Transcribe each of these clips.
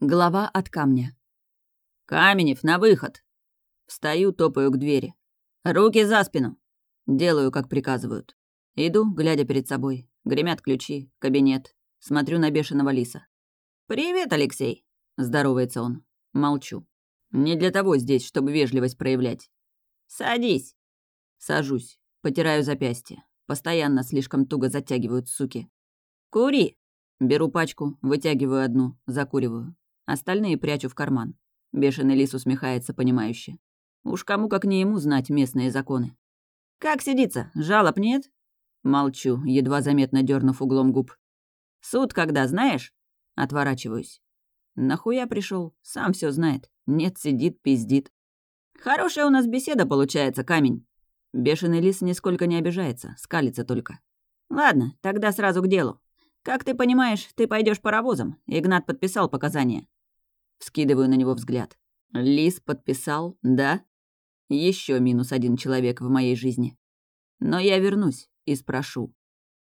Глава от камня. «Каменев, на выход!» Встаю, топаю к двери. «Руки за спину!» Делаю, как приказывают. Иду, глядя перед собой. Гремят ключи, кабинет. Смотрю на бешеного лиса. «Привет, Алексей!» — здоровается он. Молчу. Не для того здесь, чтобы вежливость проявлять. «Садись!» Сажусь, потираю запястье. Постоянно слишком туго затягивают суки. «Кури!» Беру пачку, вытягиваю одну, закуриваю. Остальные прячу в карман. Бешеный лис усмехается понимающе. Уж кому как не ему знать местные законы. «Как сидится? Жалоб нет?» Молчу, едва заметно дернув углом губ. «Суд когда, знаешь?» Отворачиваюсь. «Нахуя пришел? Сам все знает. Нет, сидит, пиздит». «Хорошая у нас беседа получается, камень». Бешеный лис нисколько не обижается, скалится только. «Ладно, тогда сразу к делу. Как ты понимаешь, ты пойдешь паровозом. Игнат подписал показания. Вскидываю на него взгляд. Лис подписал, да? Еще минус один человек в моей жизни. Но я вернусь и спрошу.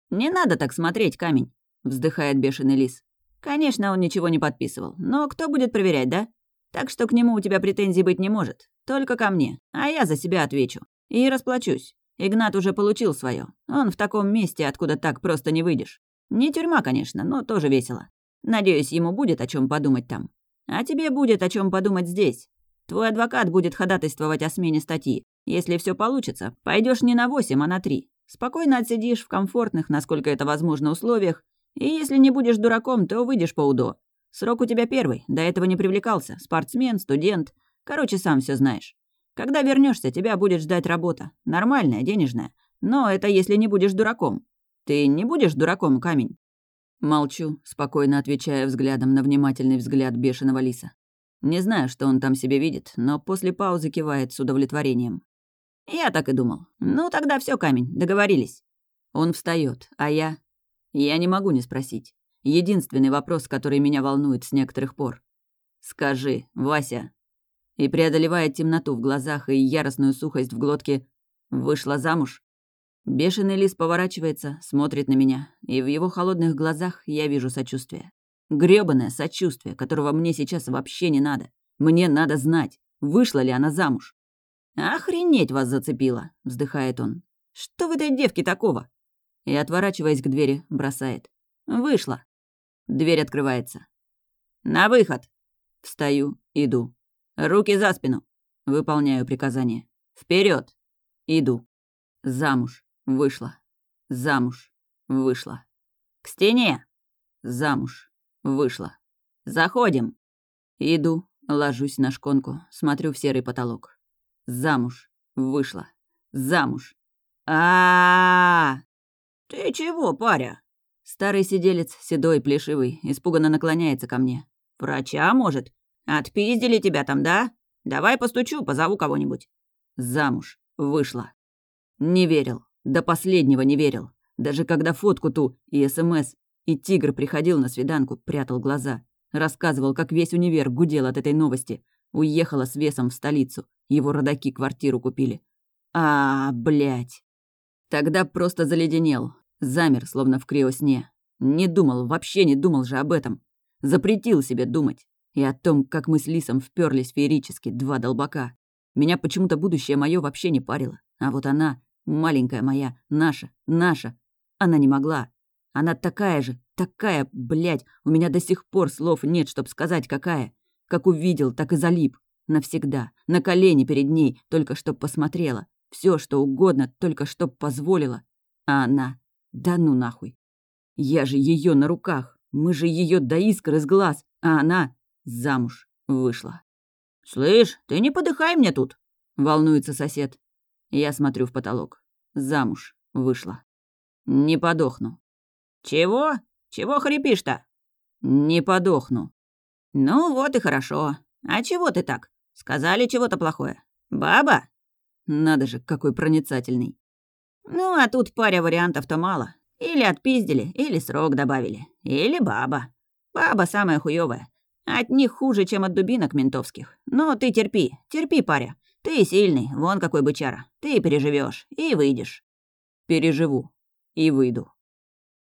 «Не надо так смотреть, камень», — вздыхает бешеный лис. «Конечно, он ничего не подписывал, но кто будет проверять, да? Так что к нему у тебя претензий быть не может. Только ко мне, а я за себя отвечу. И расплачусь. Игнат уже получил свое. Он в таком месте, откуда так просто не выйдешь. Не тюрьма, конечно, но тоже весело. Надеюсь, ему будет о чем подумать там. А тебе будет о чем подумать здесь. Твой адвокат будет ходатайствовать о смене статьи. Если все получится, пойдешь не на 8, а на 3. Спокойно отсидишь в комфортных, насколько это возможно, условиях, и если не будешь дураком, то выйдешь по УДО. Срок у тебя первый, до этого не привлекался. Спортсмен, студент. Короче, сам все знаешь. Когда вернешься, тебя будет ждать работа. Нормальная, денежная. Но это если не будешь дураком. Ты не будешь дураком, камень?» Молчу, спокойно отвечая взглядом на внимательный взгляд бешеного лиса. Не знаю, что он там себе видит, но после паузы кивает с удовлетворением. «Я так и думал. Ну, тогда все, камень, договорились». Он встает, а я... Я не могу не спросить. Единственный вопрос, который меня волнует с некоторых пор. «Скажи, Вася...» И преодолевает темноту в глазах и яростную сухость в глотке, вышла замуж? Бешеный лис поворачивается, смотрит на меня, и в его холодных глазах я вижу сочувствие. Грёбаное сочувствие, которого мне сейчас вообще не надо. Мне надо знать, вышла ли она замуж. «Охренеть вас зацепило!» — вздыхает он. «Что в этой девке такого?» И, отворачиваясь к двери, бросает. «Вышла». Дверь открывается. «На выход!» Встаю, иду. «Руки за спину!» Выполняю приказание. Вперед! Иду. Замуж. Вышла. Замуж. Вышла. К стене. Замуж. Вышла. Заходим. Иду, ложусь на шконку, смотрю в серый потолок. Замуж. Вышла. Замуж. а, -а, -а, Ты чего, паря? Старый сиделец, седой, плешивый, испуганно наклоняется ко мне. «Врача, может? Отпиздили тебя там, да? Давай постучу, позову кого-нибудь». Замуж. Вышла. Не верил. До последнего не верил. Даже когда фотку ту и СМС, и тигр приходил на свиданку, прятал глаза. Рассказывал, как весь универ гудел от этой новости. Уехала с весом в столицу. Его родаки квартиру купили. А, блядь. Тогда просто заледенел. Замер, словно в криосне. Не думал, вообще не думал же об этом. Запретил себе думать. И о том, как мы с Лисом вперлись феерически, два долбака. Меня почему-то будущее мое вообще не парило. А вот она Маленькая моя, наша, наша. Она не могла. Она такая же, такая, блядь, у меня до сих пор слов нет, чтоб сказать, какая. Как увидел, так и залип. Навсегда. На колени перед ней, только чтоб посмотрела. Все, что угодно, только чтоб позволила. А она... Да ну нахуй. Я же ее на руках. Мы же ее до искр из глаз. А она замуж вышла. «Слышь, ты не подыхай мне тут!» — волнуется сосед. Я смотрю в потолок. Замуж вышла. Не подохну. Чего? Чего хрипишь-то? Не подохну. Ну вот и хорошо. А чего ты так? Сказали чего-то плохое. Баба? Надо же, какой проницательный. Ну, а тут паря вариантов-то мало. Или отпиздили, или срок добавили. Или баба. Баба самая хуёвая. От них хуже, чем от дубинок ментовских. Но ты терпи, терпи, паря. Ты сильный, вон какой бычара. Ты переживешь и выйдешь. Переживу и выйду.